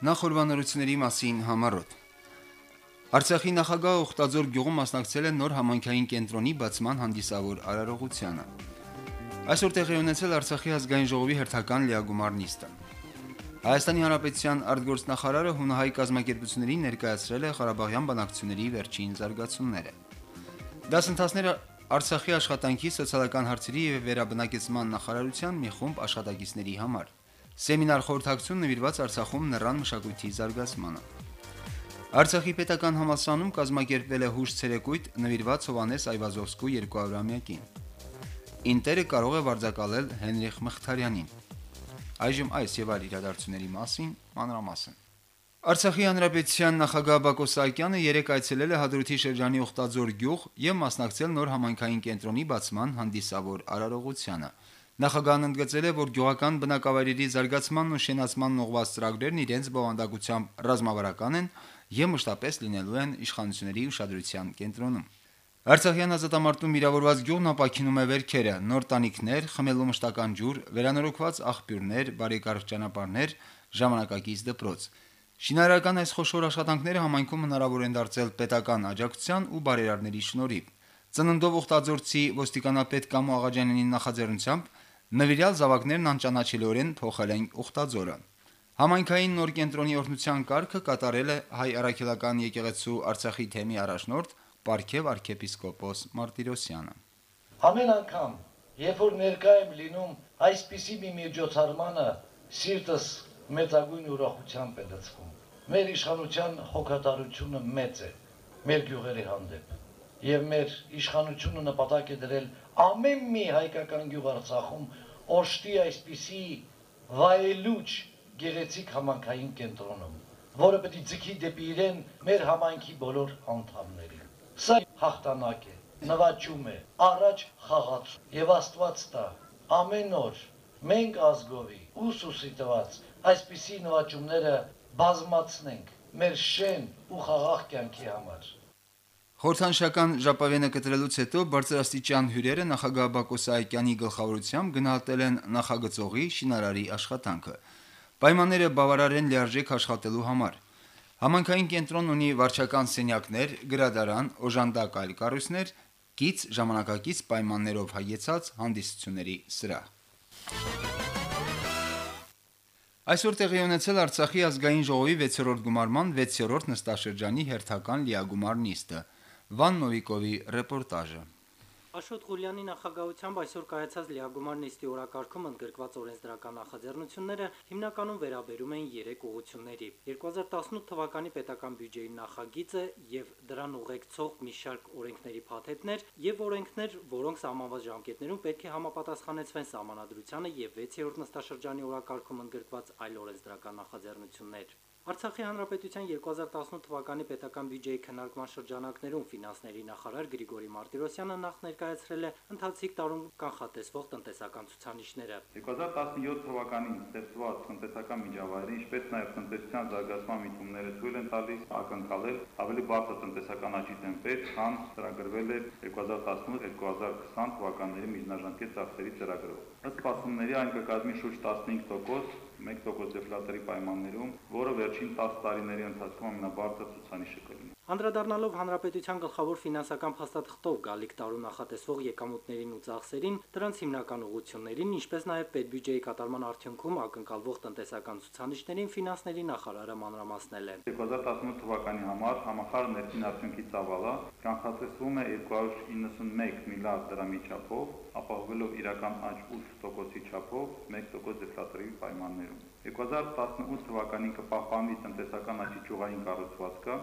Նախորbanությունների մասին համառոտ Արցախի նախագահը Ուխտաձոր գյուղում մասնակցել է նոր համանքային կենտրոնի բացման հանդիսավոր արարողությանը։ Այսօր տեղի ունեցել Արցախի ազգային ժողովի հերթական լիագումար նիստը։ Հայաստանի Հանրապետության արտգործնախարարը հունահայ կազմակերպություններին ներկայացրել է Ղարաբաղյան բանակցությունների վերջին զարգացումները։ Դասընթացները Արցախի աշխատանքի սոցիալական հարցերի եւ վերաբնակեցման նախարարության մի խումբ աշխատակիցների համար Սեմինար խորհրդակցություն նվիրված Արցախում նռան մշակույթի զարգացմանը։ Արցախի պետական համալսարանում կազմակերպվել է հուշ ցերեկույթ նվիրված Հովանես Այվազովսկու 200-ամյակին։ Ինտերը կարող է վարձակալել Հենրիխ Մխիթարյանին։ Այժմ այս եւ այլ իրադարձությունների մասին մանրամասն։ Արցախի հանրապետության նախագահ Բակո Սահակյանը երեկ այցելել է Հադրութի շրջանի Ուխտաձոր գյուղ եւ մասնակցել նոր համայնքային կենտրոնի բացման հանդիսավոր արարողությանը։ Նախագահն ընդգծել է, որ գյուղական բնակավայրերի զարգացմանն ու շենացմանն ուղղված ծրագրերն իրենց բովանդակությամբ ռազմավարական են եւ մշտապես լինելու են իշխանությունների ուշադրության կենտրոնում։ Արցախյան ազատամարտում վիրավորված գյուղն ապակինում է վերքերը, նոր տանիքներ, խմելու մշտական ջուր, վերանորոգված աղբյուրներ, բարեկարգ ճանապարհներ, ժամանակակից դպրոց։ Շինարարական այս խոշոր աշխատանքները համայնքում հնարավոր են դարձել պետական աջակցության ու բարերարների շնորհիվ։ Ծննդով ուխտաձորցի ոստիկանապետ Կամո Աղաջանյանի նախաձեռնությամբ Նվիրյալ զավակներն անճանաչելիորեն փոխել են Ուխտաձորը։ Համայնքային նոր կենտրոնի օրհնության կարգը կատարել է հայ առաքելական եկեղեցու Արցախի թեմի առաջնորդ Պարքև arczepiskopos Մարտիրոսյանը։ Ամեն անգամ, երբ որ ներկա եմ լինում այսպիսի մի միջոցառմանը, սիրտս մեծագույն ուրախությամբ է լցվում։ Մեր իշխանության հոգատարությունը մեծ է մեր գյուղերի հանդեպ եւ մեր իշխանությունը նպատակ է դրել ամեն մի հայկական գյուղ Արցախում օշտի այսպիսի վայելուչ գեղեցիկ համանքային կենտրոնում, որը պետք է ձգի դեպի իրեն մեր համայնքի բոլոր անդամներին։ Սա հաղթանակ է, նվաճում է, առաջ խաղաց եւ Աստված տա ամեն օր մենք ազգովի ուսուսի տված այսպիսի նվաճումները բազմացնենք մեր շեն ու խաղաղ կյանքի համար։ Խորհրդանշական ժապավենը կտրելուց հետո բարձրաստիճան հյուրերը նախագահ Բակո Սահակյանի գլխավորությամբ գնահատել են նախագծողի շինարարի աշխատանքը։ Պայմանները բավարար են լիարժեք աշխատելու համար։ Համանքային կենտրոնն ունի վարչական սենյակներ, գրադարան, օժանդակ այլ կառույցներ, գից ժամանակակից պայմաններով հայեցած հանդիսությունների սրահ։ Այսօր տեղի ունեցել Արցախի ազգային ժողովի 6-րդ գումարման 6-րդ նստաշրջանի հերթական լիագումար նիստը։ Վան Նովիկովի ռեպորտաժը։ Աշոտ Ղուլյանի նախագահությամբ այսօր կայացած լիագումար նիստի օրակարգում ընդգրկված օրենսդրական նախաձեռնությունները հիմնականում վերաբերում են 3 ուղությունների. 2018 թվականի պետական բյուջեի նախագիծը եւ դրան ուղեկցող մի շարք օրենքների փաթեթներ եւ օրենքներ, որոնք սահմանված ժամկետներում պետք է համապատասխանեցվեն սահմանադրությանը եւ 6-րդ նստաշրջանի օրակարգում ընդգրկված այլ օրենսդրական նախաձեռնություններ։ Արցախի հանրապետության 2018 թվականի պետական բյուջեի քննարկման շրջանակներում ֆինանսների նախարար Գրիգորի Մարտիրոսյանը նախ ներկայացրել է ընթացիկ տարում կանխատեսվող տնտեսական ցուցանիշները։ 2017 թվականին ստեղծված տնտեսական միջավայրը, ինչպես նաև տնտեսության զարգացման միտումները թույլ են տալիս ակնկալել ավելի բարձր տնտեսական աճի տեմպեր, քան ծրագրվել է 2018-2020 թվականների միջնաժամկետ ծախսերի ծրագրով։ Ըստ սպասումների այն կկազմի շուրջ 15%, 1% դեֆլատորի պայմաններում, որը վերջին 10 տարիների ընթացքում ամենաբարձր ցուցանիշը կլինի։ Անդրադառնալով հանրապետության գլխավոր ֆինանսական փաստաթղթով գալիք տարու նախատեսվող եկամուտներին ու ծախսերին, դրանց հիմնական ուղղություններին, ինչպես նաև պետբյուջեի կատարման արդյունքում ակնկալվող տնտեսական ցուցանիշներին ֆինանսների նախարարը մանրամասնել է։ 2018 թվականի համար համախառն ներքին արդյունքի ծավալը կանխատեսվում է 291 միլիարդ դրամի չափով, ապահովելով իրական աճ 8%-ի չափով 1% դեֆլատորի պայմաններում։ 2018 թվականին կպահպանվի տնտեսական աճի ճյուղային կառուցվածքը,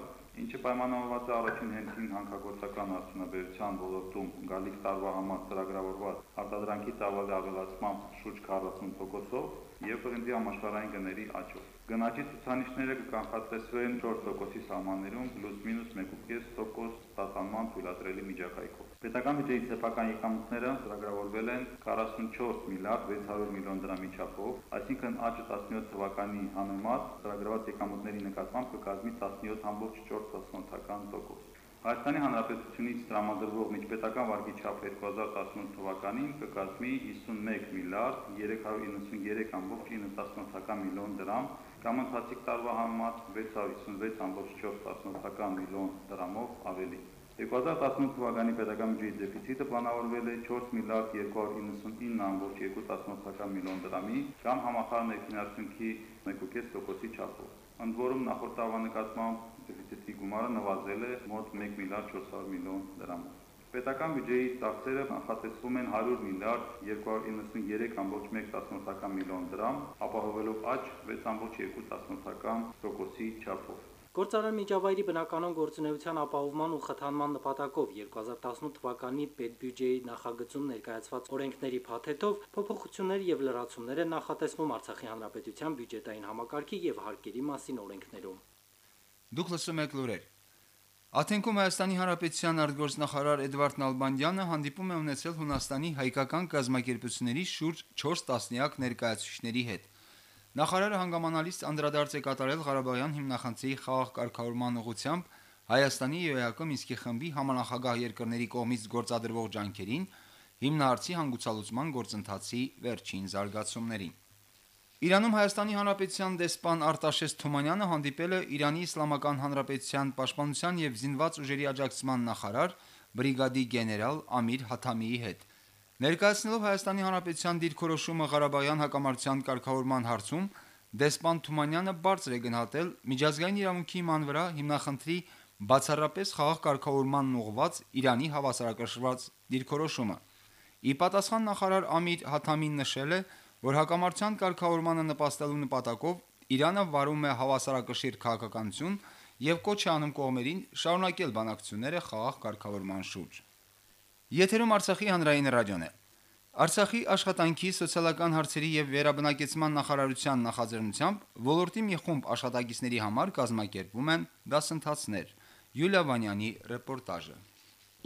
ինչը պայմանավորված է առաջին հերթին հանքագործական արդյունաբերության ոլորտում գալիք տարվա համար ծրագրավորված արտադրանքի ծավալի ավելացմամբ շուրջ 40%-ով եւ բրենդի համաշխարհային գների աճով։ Գնաճի ցուցանիշները կկանխատեսվեն 4%-ի սահմաններում պլյուս-մինուս 1.5% տատանման թույլատրելի միջակայքով։ Պետական բյուջեի սեփական եկամուտները ծրագրավորվել են 44 միլիարդ 600 միլիոն դրամի չափով, այսինքն աճը 17 թվականի համեմատ ծրագրված եկամուտների նկատմամբ կկազմի 17.4%։ Հայաստանի Հանրապետությունից տրամադրվող միջպետական վարկի չափը 2018 թվականին կկազմի 51 միլիարդ 393.9 միլիոն դրամ, կամ ընթացիկ տարվա համեմատ 656.4 միլիոն դրամով ավելի։ 2018 թվականի պետական բյուջեի դեֆիցիտը պլանավորվել է 4 միլիարդ 299.2 միլիոն դրամի կամ համախառն ներքինարդյունքի 1.5%-ի չափով։ Ընդ որում նախորդ տարվա նկատմամբ դեֆիցիտի գումարը նվազել է մոտ 1 միլիարդ 400 միլիոն դրամով։ Պետական բյուջեի ծախսերը նախատեսվում են 100 միլիարդ 293.1 միլիոն դրամ, ապահովելով աճ 6.2%-ի չափով։ Գործարար միջավայրի բնականon գործունեության ապահովման ու խթանման նպատակով 2018 թվականի պետբյուջեի նախագծում ներկայացված օրենքների փաթեթով փոփոխություններ եւ լրացումներ են նախատեսվում Արցախի հանրապետության բյուջետային համակարգի եւ հարկերի մասին օրենքներում։ Դուք լսում եք լուրեր։ Աթենքում Հայաստանի Հանրապետության արտգործնախարար Էդվարդ Նալբանդյանը հանդիպում է ունեցել Հունաստանի հայկական կազմակերպությունների շուրջ 4 տասնյակ ներկայացուցիչների հետ։ Նախարարը հանգամանալից անդրադարձ է կատարել Ղարաբաղյան հիմնախնդրի խաղաղ կարգավորման ուղղությամբ Հայաստանի եւ ԵԱԿ Մինսկի խմբի համանախագահ երկրների կողմից գործադրվող ջանքերին, հիմնարարցի հանգուցալուծման գործընթացի վերջին զարգացումներին։ Իրանում Հայաստանի Հանրապետության դեսպան Արտաշես Թումանյանը հանդիպել է Իրանի Իսլամական Հանրապետության պաշտպանության եւ զինված ուժերի աջակցման նախարար բրիգադի գեներալ Ամիր Հաթամիի հետ։ Ներկայացնելով Հայաստանի Հանրապետության դիրքորոշումը Ղարաբաղյան հակամարտության կարգավորման հարցում, դեսպան Թումանյանը բարձր է գնահատել միջազգային իրավունքի ման վրա հիմնախնդրի բացառապես խաղաղ կարգավորմանն ուղղված Իրանի հավասարակշռված դիրքորոշումը։ Ի պատասխան նախարար Ամիր Հաթամին նշել է, որ հակամարտության կարգավորմանը նպաստելու նպատակով Իրանը վարում է հավասարակշիռ քաղաքականություն եւ կոչ է անում կողմերին շարունակել բանակցությունները խաղաղ կարգավորման շուրջ։ Եթերում Արցախի հանրային ռադիոն է։ Արցախի աշխատանքի սոցիալական հարցերի եւ վերաբնակեցման նախարարության նախաձեռնությամբ ոլորտի մի խումբ աշխատակիցների համար կազմակերպվում են դասընթացներ։ Յուլիա Վանյանի ռեպորտաժը։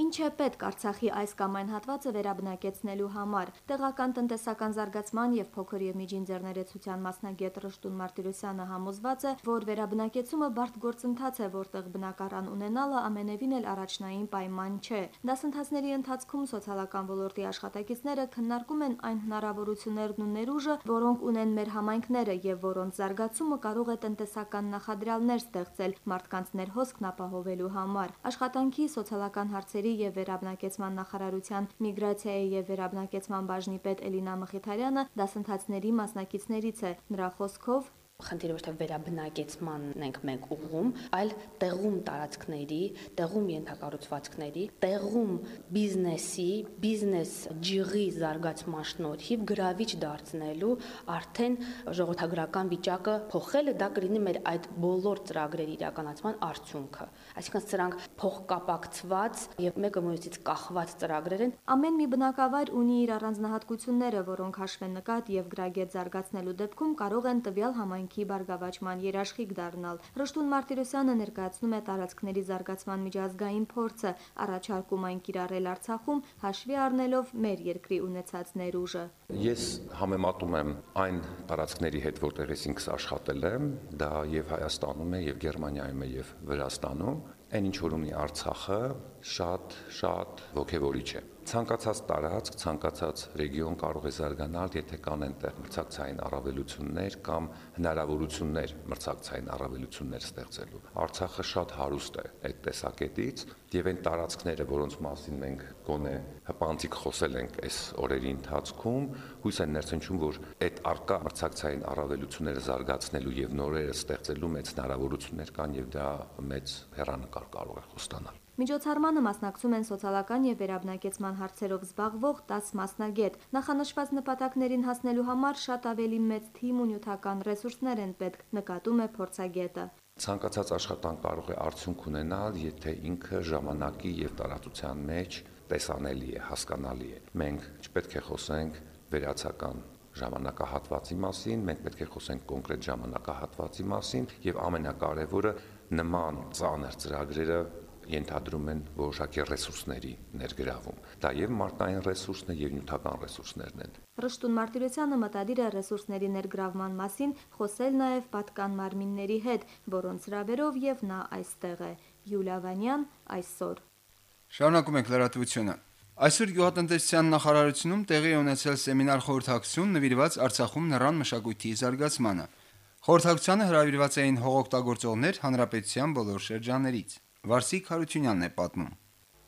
Ինչ է պետք Արցախի այս կամ այն հատվածը վերաբնակեցնելու համար։ Տեղական տնտեսական զարգացման եւ փոքր եւ միջին ձեռներեցության մասնագետ Ռշտուն Մարտիրոսյանը համոզված է, որ վերաբնակեցումը բարդ գործընթաց է, որտեղ բնակարան ունենալը ամենևին էլ առաջնային պայման չէ։ Դասընթացների ընթացքում սոցիալական ոլորտի աշխատակիցները քննարկում են այն հնարավորություններն ու ներուժը, որոնք ունեն մեր համայնքները եւ որոնց զարգացումը կարող է տնտեսական նախադրյալներ ստեղծել մարդկանց ներհոսքն ապահովելու համար։ Աշխատանքի սոցիալական հարցերի հարցերի եւ վերաբնակեցման նախարարության միգրացիայի եւ վերաբնակեցման բաժնի պետ Էլինա Մխիթարյանը դասընթացների մասնակիցներից է։ Նրա խոսքով խնդիրը ոչ թե վերաբնակեցմանն ենք մենք ուղում, այլ տեղում տարածքների, տեղում ենթակառուցվածքների, տեղում բիզնեսի, բիզնես ջիղի զարգացման շնորհիվ գրավիչ դարձնելու արդեն ժողովրդագրական վիճակը փոխելը դա կլինի մեր այդ բոլոր ծրագրերի իրականացման արդյունքը։ Այսինքն սրանք փոխկապակցված եւ մեկը մյուսից կախված ծրագրեր են։ Ամեն մի բնակավայր ունի իր առանձնահատկությունները, որոնք հաշվեն նկատ եւ գրագետ զարգացնելու դեպքում կարող են տվյալ համայնքի համայնքի բարգավաճման երաշխիք դառնալ։ Ռշտուն Մարտիրոսյանը ներկայացնում է տարածքների զարգացման միջազգային փորձը, առաջարկում այն կիրառել Արցախում, հաշվի առնելով մեր երկրի ունեցած ներուժը։ Ես համեմատում եմ այն տարածքների հետ, որտեղ ես ինքս աշխատել եմ, դա եւ Հայաստանում է, եւ Գերմանիայում է, եւ Վրաստանում, այն ինչ որ ունի Արցախը, շատ շատ ողջևորիչ է ցանկացած տարածք, ցանկացած ռեգիոն կարող է զարգանալ, եթե կան այնտեղ մրցակցային առավելություններ կամ հնարավորություններ մրցակցային առավելություններ ստեղծելու։ Արցախը շատ հարուստ է այդ տեսակետից եւ այն տարածքները, որոնց մասին մենք գոնե հպանցիկ խոսել ենք այս օրերի ընթացքում, հույս են ներշնչում, որ այդ արկա մրցակցային առավելությունները զարգացնելու եւ նորերը ստեղծելու մեծ հնարավորություններ կան եւ դա մեծ հերանեկար կարող է խոստանալ։ Միջոցառմանը մասնակցում են սոցիալական եւ վերաբնակեցման հարցերով զբաղվող 10 մասնագետ։ Նախանշված նպատակներին հասնելու համար շատ ավելի մեծ թիմ ու նյութական ռեսուրսներ են պետք, նկատում է փորձագետը։ Ցանկացած աշխատանք կարող է արդյունք ունենալ, եթե ինքը ժամանակի եւ տարածության մեջ տեսանելի է, հասկանալի է։ Մենք չպետք է խոսենք վերացական ժամանակահատվածի մասին, մենք պետք է խոսենք կոնկրետ ժամանակահատվածի մասին եւ ամենակարևորը նման ծանր ծրագրերը ենթադրում են որոշակի ռեսուրսների ներգրավում։ Դա եւ մարդկային ռեսուրսն է եւ նյութական ռեսուրսներն են։ Ռշտուն Մարտիրոսյանը մտադիր է ռեսուրսների ներգրավման մասին խոսել նաև պատկան մարմինների հետ, որոնց հրավերով եւ նա այստեղ է։ Յուլիա Վանյան այսօր։ Շարունակում ենք լրատվությունը։ Այսօր գյուղատնտեսության նախարարությունում տեղի է ունեցել սեմինար խորհրդակցություն նվիրված Արցախում նռան մշակույթի զարգացմանը։ Խորհրդակցությանը հրավիրված էին հողօգտագործողներ հանրապետության բոլոր շրջաններից։ Վարսիկ Հարությունյանն է պատմում։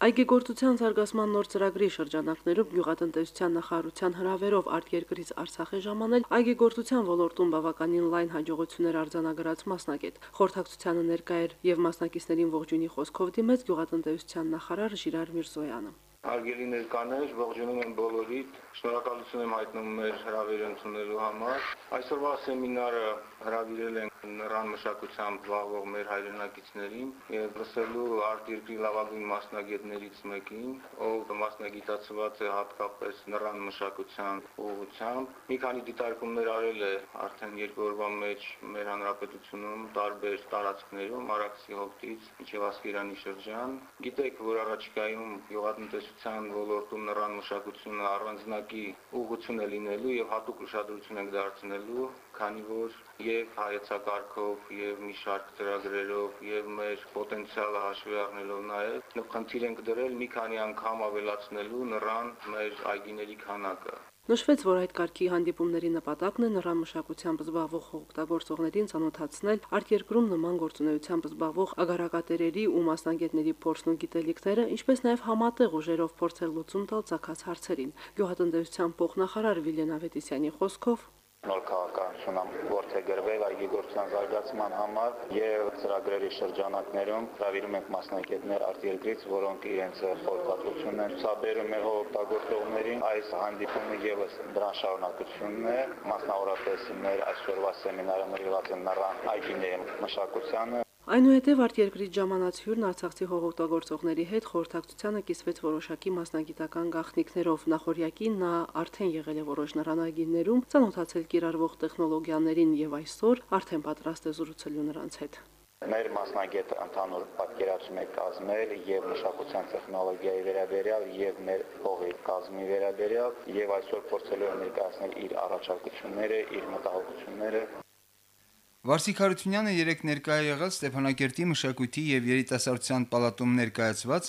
Այգեգործության զարգացման նոր ծրագրի շրջանակներում գյուղատնտեսության նախարարության հրավերով արտերկրից Արցախ է ժամանել այգեգործության ոլորտում բավականին լայն հաջողություններ արձանագրած մասնագետ։ Խորհրդակցությանը ներկա էր եւ մասնակիցներին ողջունի խոսքով դիմեց գյուղատնտեսության նախարար Ժիրար Միրզոյանը։ Հարգելի ներկաներ, ողջունում եմ բոլորիդ, շնորհակալություն եմ հայտնում մեր հրավերը ընդունելու համար։ Այսօրվա սեմինարը հրավիրել են նռան մշակությամբ զբաղվող մեր հայրենակիցներին եւ լսելու արտերկրի լավագույն մասնագետներից մեկին, ով մասնագիտացված է հատկապես նռան մշակության ուղղությամբ։ Մի քանի դիտարկումներ արել է արդեն երկու օրվա մեջ մեր հանրապետությունում տարբեր տարածքներում, Արաքսի հովտից մինչև Ասկերանի շրջան։ Գիտեք, որ առաջիկայում գյուղատնտեսության ոլորտում նռան մշակությունը առանձնակի ուղղություն է լինելու եւ հատուկ ուշադրություն ենք դարձնելու, քանի որ եւ հայեցակարգով եւ մի շարք ծրագրերով եւ մեր պոտենցիալը հաշվի առնելով նաեւ նպխնդիր ենք դրել մի քանի անգամ ավելացնելու նռան մեր այգիների քանակը Նշվեց, որ այդ կարգի հանդիպումների նպատակն է նռամշակությամբ զբաղվող օգտագործողներին ցանոթացնել արտերկրում նման գործունեությամբ զբաղվող ագարակատերերի ու մասնագետների փորձն ու գիտելիքները, ինչպես նաև համատեղ ուժերով փորձել լուծում տալ ցակած հարցերին։ Գյուղատնտեսության փոխնախարար Վիլեն Ավետիսյանի խոսքով նոր քաղաքականությունը ողջերվել այգի գործնական զարգացման համար եւ ծրագրերի շրջանակներում ծավալում ենք մասնակիցներ արտերկրից, որոնք իրենց խորհրդատվությունն են ցաբերում եղող օգտագործողներին։ Այս հանդիպումը եւս դրան շարունակությունն է, մասնավորապես մեր այսօրվա սեմինարում ելած են նրան այգիների մշակությանը, Այնուհետև արտերկրից ժամանած հյուրն Արցախցի հողօգտագործողների հետ խորհրդակցությանը կիսվեց որոշակի մասնագիտական գաղտնիքներով։ Նախորյակին նա արդեն եղել է որոշ նռանագիններում, ցանոթացել կիրառվող տեխնոլոգիաներին եւ այսօր արդեն պատրաստ է զրուցելու նրանց հետ։ Մեր մասնագետը ընդհանուր պատկերացում է կազմել եւ մշակության տեխնոլոգիայի վերաբերյալ եւ մեր հողի կազմի վերաբերյալ եւ այսօր փորձելու է ներկայացնել իր առաջարկությունները, իր մտահոգությունները Վարսիկ Հարությունյանը երեք ներկայ եղել Ստեփանակերտի մշակույթի եւ երիտասարդության պալատում ներկայացված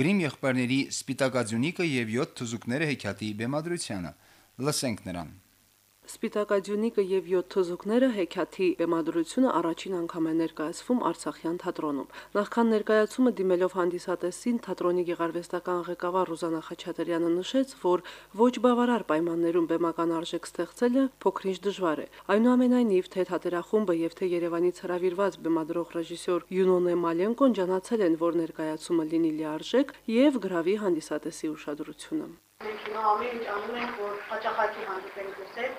գրիմ եղբայրների Սպիտակաձյունիկը եւ 7 թուզուկները հեքիաթի բեմադրությանը։ Լսենք նրան։ Սպիտակաձյունիկը եւ 7 թզուկները հեքիաթի բեմադրությունը առաջին անգամ է ներկայացվում Արցախյան թատրոնում։ Նախքան ներկայացումը դիմելով հանդիսատեսին թատրոնի գեղարվեստական ղեկավար Ռուզանա Խաչատրյանը նշեց, որ ոչ բավարար պայմաններում բեմական արժեք ստեղծելը փոքրինչ դժվար է։ Այնուամենայնիվ թե թատերախումբը եւ թե Երևանից հրավիրված բեմադրող ռեժիսոր Յունոնե Մալենկոն ջանացել են, որ ներկայացումը լինի լիարժեք եւ գրավի հանդիսատեսի ուշադրությունը։ Մենք հիմա ամեն ինչ անում ենք, որ հաճախակի հանդիպենք դեսել։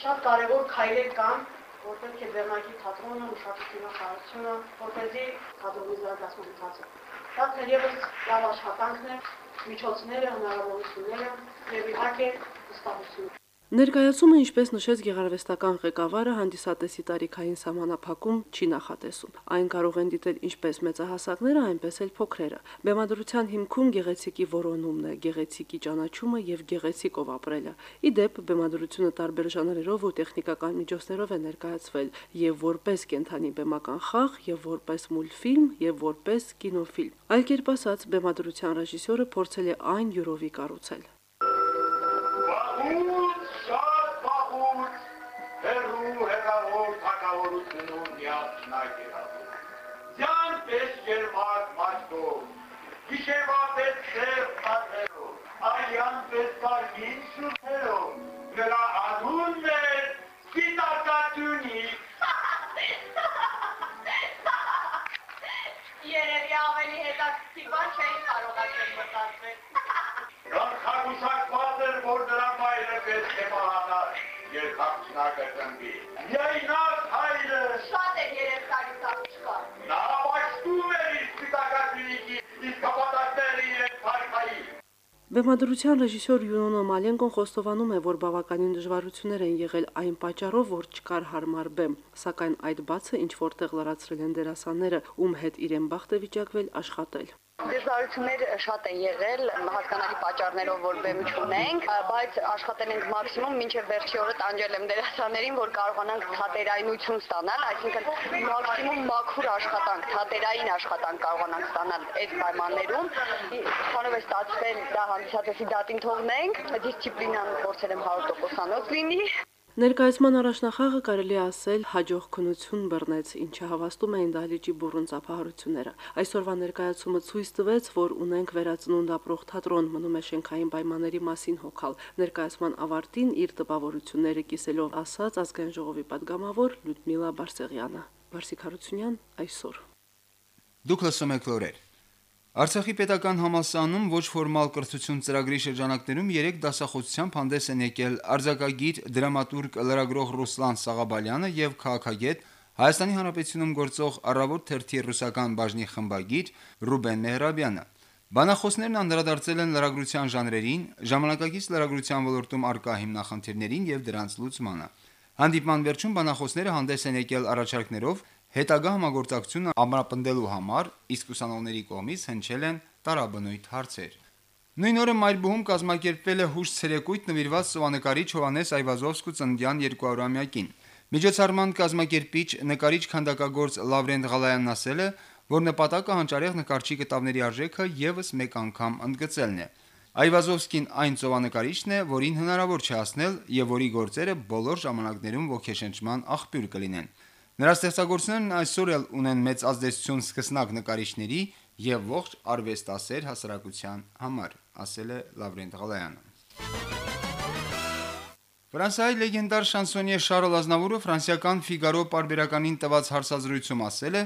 Շատ կարևոր քայլեր կան, որ պետք է ձեռնարկի թատրոնը, մշակույթի խաղացումը, որպեսզի թատրոնի զարգացման ընթացքում։ Դա թերևս լավ աշխատանքն է, միջոցները, հնարավորությունները եւ իհարկե վստահությունը։ Ներկայացումը, ինչպես նշեց գեղարվեստական ղեկավարը, հանդիսատեսի տարիքային սահմանափակում չի նախատեսում։ Այն կարող են դիտել ինչպես մեծահասակները, այնպես էլ փոքրերը։ Բեմադրության հիմքում գեղեցիկի որոնումն է, գեղեցիկի ճանաչումը եւ գեղեցիկով ապրելը։ Ի դեպ, բեմադրությունը տարբեր ժանրերով ու տեխնիկական միջոցներով է ներկայացվել եւ որպես կենթանի բեմական խաղ, եւ որպես մուլտֆիլմ, եւ որպես կինոֆիլմ։ Այլ կերպ ասած, բեմադրության ռեժիսորը փորձել է այն յուրովի կառուցել։ պես Բեմադրության ռեժիսոր Յունոնո Մալենկոն խոստովանում է, որ բավականին դժվարություններ են եղել այն պատճառով, որ չկար հարմար բեմ, սակայն այդ բացը ինչ որտեղ լրացրել են դերասանները, ում հետ իրեն բախտ է վիճակվել աշխատել։ Դժվարություններ շատ են եղել, հասկանալի պատճառներով, որ բեմ չունենք, բայց աշխատել ենք մաքսիմում, մինչև վերջի օրը տանջել եմ դերասաններին, որ կարողանանք թատերայնություն ստանալ, այսինքն մաքսիմում մաքուր աշխատանք, թատերային աշխատանք կարողանանք ստանալ այդ պայմաններում։ Քանով է ստացվել դա հանդիսատեսի դատին թողնենք, դիսցիպլինան փորձել եմ 100%-անոց լինի։ Ներկայացման առաջնախաղը կարելի է ասել հաջող քնություն բռնեց, ինչը հավաստում էին դահլիճի բուրունցափահարությունները։ Այսօրվա ներկայացումը ցույց տվեց, որ ունենք վերածնունդ ապրող թատրոն, մնում է շենքային պայմանների մասին հոգալ։ Ներկայացման ավարտին իր տպավորությունները կիսելով ասաց ազգային ժողովի падգամավոր Լյուդմիլա Բարսեղյանը։ Բարսիկ Հարությունյան այսօր։ Դուք լսում եք լուրեր։ Արցախի պետական համալսարանում ոչ ֆորմալ կրթություն ծրագրի շրջանակներում 3 դասախոսությամբ հանդես են եկել արձակագիր, դրամատուրգ, լրագրող Ռուսլան Սաղաբալյանը եւ քաղաքագետ Հայաստանի Հանրապետությունում գործող առավոտ թերթի ռուսական բաժնի խմբագիր Ռուբեն Մեհրաբյանը։ Բանախոսներն անդրադարձել են լրագրության ժանրերին, ժամանակակից լրագրության ոլորտում արկա հիմնախնդիրներին եւ դրանց լուծմանը։ Հանդիպման վերջում բանախոսները հանդես են եկել առաջարկներով հետագա համագործակցությունը ամրապնդելու համար, իսկ ուսանողների կողմից հնչել են տարաբնույթ հարցեր։ Նույն օրը Մայրբուհում կազմակերպվել է հուշ ցերեկույթ նվիրված սովանկարիչ Հովանես Այվազովսկու ծննդյան 200-ամյակին։ Միջոցառման կազմակերպիչ նկարիչ քանդակագործ Լավրենտ Ղալայանն ասել է, որ նպատակը հանճարեղ նկարչի կտավների արժեքը եւս մեկ անգամ ընդգծելն է։ Այվազովսկին այն ծովանկարիչն է, որին հնարավոր չէ հասնել եւ որի գործերը բոլոր ժամանակներում ոգեշնչման աղբյուր կլինեն։ Նրա ստեղծագործություններն այսօր էլ ունեն մեծ ազդեցություն սկսնակ նկարիչների եւ ողջ արվեստասեր հասարակության համար, ասել է Լավրենտ Ղալայանը։ Ֆրանսիայի լեգենդար շանսոնիե Շարլ Ազնավուրը ֆրանսիական Ֆիգարո պարբերականին տված հարցազրույցում ասել է,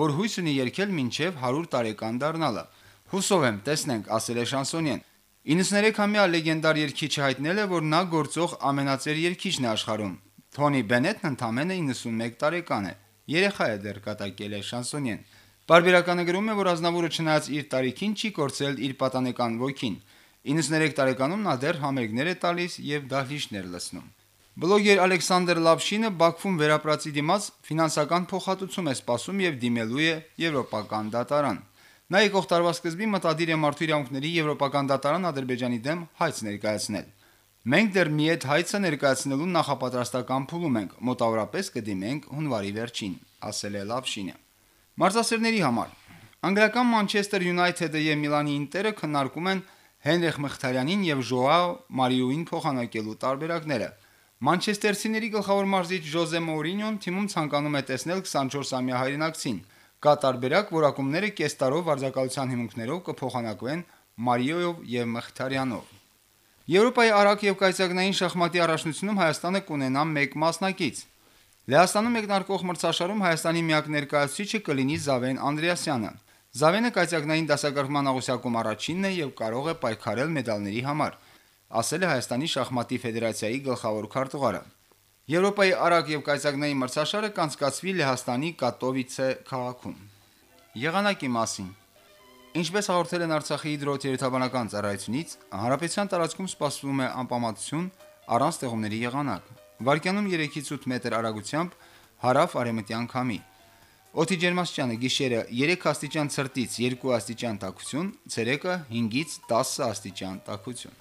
որ հույս ունի երկել մինչև 100 տարեկան դառնալը։ Հուսով եմ, տեսնենք, ասել է շանսոնիեն։ 93-ամյա լեգենդար երգիչը հայտնել է, որ նա գործող ամենածեր երգիչն է աշխարհում Թոնի Բենետն ընդամենը 91 տարեկան է։ Երեխա է դեռ կատակել է շանսոնյեն։ Բարբերականը գրում է, որ Ազնավուրը չնայած իր տարիքին չի կորցրել իր պատանեկան ոգին։ 93 տարեկանում նա դեռ համերգներ է տալիս եւ դահլիճներ լցնում։ Բլոգեր Ալեքսանդր Լավշինը Բաքվում վերապրածի դիմաց ֆինանսական փոխհատուցում է սպասում եւ դիմելու է եվրոպական դատարան։ Նա եկող տարվա սկզբին մտադիր է մարդու իրավունքների եվրոպական դատարան Ադրբեջանի դեմ հայց ներկայացնել։ Մենք դեռ մի այդ հայցը ներկայացնելու նախապատրաստական փուլում ենք, մոտավորապես կդիմենք հունվարի վերջին, ասել է Լավշինը։ Մարզասերների համար. Անգլիական Մանչեսթեր Յունայթեդը եւ Միլանի Ինտերը քննարկում են Հենրիխ Մխիթարյանին եւ Ժոաո Մարիոին փոխանակելու տարբերակները։ Մանչեսթերցիների գլխավոր մարզիչ Ժոզե Մորինյոն թիմում ցանկանում է տեսնել 24-ամյա հայրենակցին։ Կա տարբերակ, որ ակումբները կես տարով վարձակալության հիմունքներով կփոխանակվեն Մարիոյով եւ Մխիթարյանով։ Եվրոպայի արագ եւ կայծակնային շախմատի առաջնությունում Հայաստանը կունենա 1 մասնակից։ Լեհաստանում մեկնարկող մրցաշարում Հայաստանի միակ ներկայացուցիչը կլինի Զավեն Անդրեասյանը։ Զավենը կայծակնային դասակարգման աղյուսակում առաջինն է եւ կարող է պայքարել մեդալների համար, ասել է Հայաստանի շախմատի ֆեդերացիայի գլխավոր քարտուղարը։ Եվրոպայի արագ եւ կայծակնային մրցաշարը կանցկացվի Լեհաստանի Կատովիցե քաղաքում։ Եղանակի մասին Ինչպես հաղորդել են Արցախի հիդրոթերապևտաբանական ծառայությունից, հանրապետության տարածքում սպասվում է անպամատություն առանց ձեղումների եղանակ։ Վարկյանում 3-ից 8 մետր արագությամբ հարավ արևմտյան քամի։ Օդի ջերմաստիճանը գիշերը 3 աստիճան ցրտից 2 աստիճան տաքություն, ցերեկը 5-ից 10 աստիճան տաքություն։